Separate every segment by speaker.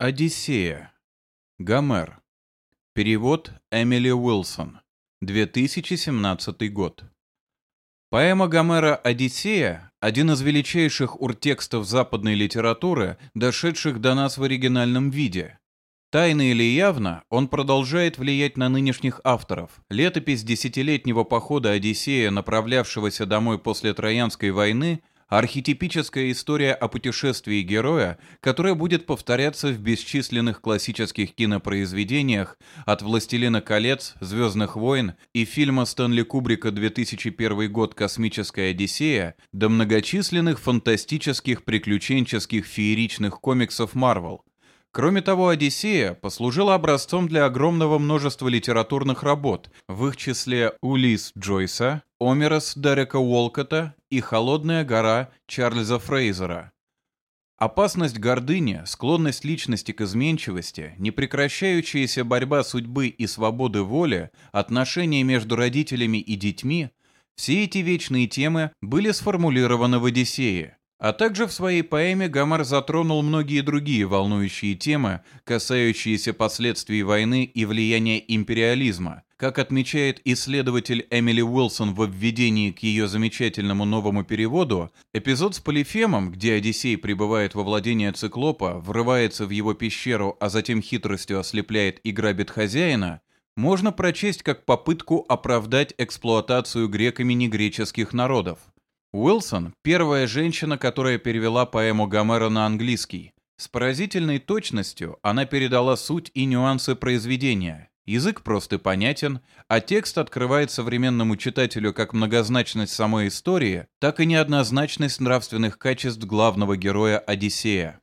Speaker 1: Одиссея. Гомер. Перевод Эмили Уилсон. 2017 год. Поэма Гомера «Одиссея» — один из величайших уртекстов западной литературы, дошедших до нас в оригинальном виде. Тайно или явно, он продолжает влиять на нынешних авторов. Летопись десятилетнего похода Одиссея, направлявшегося домой после Троянской войны, Архетипическая история о путешествии героя, которая будет повторяться в бесчисленных классических кинопроизведениях от «Властелина колец», «Звездных войн» и фильма Стэнли Кубрика 2001 год «Космическая Одиссея» до многочисленных фантастических, приключенческих, фееричных комиксов Марвел. Кроме того, «Одиссея» послужила образцом для огромного множества литературных работ, в их числе «Улис» Джойса, «Омерос» Дерека Уолкота и «Холодная гора» Чарльза Фрейзера. Опасность гордыни, склонность личности к изменчивости, непрекращающаяся борьба судьбы и свободы воли, отношения между родителями и детьми – все эти вечные темы были сформулированы в «Одиссее». А также в своей поэме Гомер затронул многие другие волнующие темы, касающиеся последствий войны и влияния империализма. Как отмечает исследователь Эмили Уилсон в введении к ее замечательному новому переводу, эпизод с Полифемом, где Одиссей прибывает во владение циклопа, врывается в его пещеру, а затем хитростью ослепляет и грабит хозяина, можно прочесть как попытку оправдать эксплуатацию греками негреческих народов. Уилсон – первая женщина, которая перевела поэму Гомера на английский. С поразительной точностью она передала суть и нюансы произведения. Язык прост и понятен, а текст открывает современному читателю как многозначность самой истории, так и неоднозначность нравственных качеств главного героя Одиссея.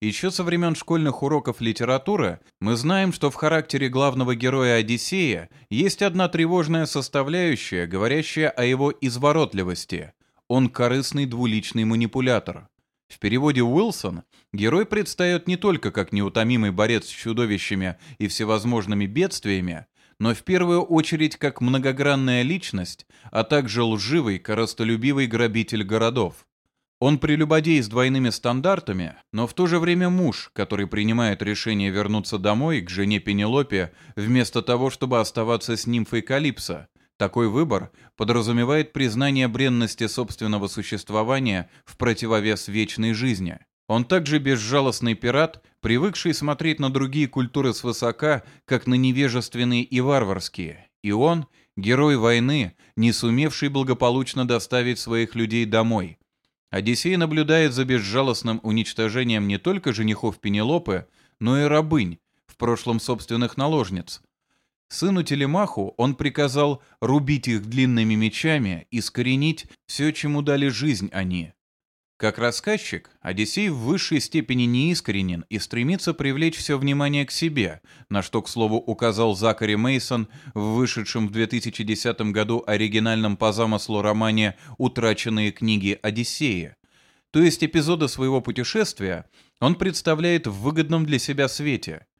Speaker 1: Еще со времен школьных уроков литературы мы знаем, что в характере главного героя Одиссея есть одна тревожная составляющая, говорящая о его изворотливости – он корыстный двуличный манипулятор. В переводе Уилсон герой предстает не только как неутомимый борец с чудовищами и всевозможными бедствиями, но в первую очередь как многогранная личность, а также лживый, коростолюбивый грабитель городов. Он прелюбодей с двойными стандартами, но в то же время муж, который принимает решение вернуться домой к жене Пенелопе, вместо того, чтобы оставаться с нимфой Калипсо, такой выбор подразумевает признание бренности собственного существования в противовес вечной жизни. Он также безжалостный пират, привыкший смотреть на другие культуры свысока, как на невежественные и варварские. И он — герой войны, не сумевший благополучно доставить своих людей домой. Одиссей наблюдает за безжалостным уничтожением не только женихов Пенелопы, но и рабынь, в прошлом собственных наложниц, Сыну Телемаху он приказал рубить их длинными мечами, и искоренить все, чему дали жизнь они. Как рассказчик, Одиссей в высшей степени неискренен и стремится привлечь все внимание к себе, на что, к слову, указал Закари Мейсон в вышедшем в 2010 году оригинальном по замыслу романе «Утраченные книги Одиссея». То есть эпизоды своего путешествия он представляет в выгодном для себя свете –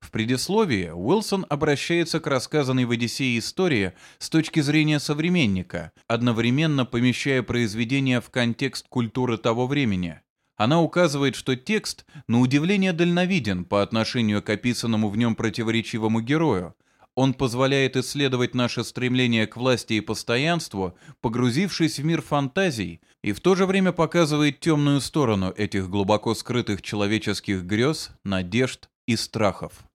Speaker 1: в предисловии Уилсон обращается к рассказанной в «Одиссее» истории с точки зрения современника, одновременно помещая произведение в контекст культуры того времени. Она указывает, что текст, на удивление, дальновиден по отношению к описанному в нем противоречивому герою. Он позволяет исследовать наше стремление к власти и постоянству, погрузившись в мир фантазий, и в то же время показывает темную сторону этих глубоко скрытых человеческих грез, надежд и страхов.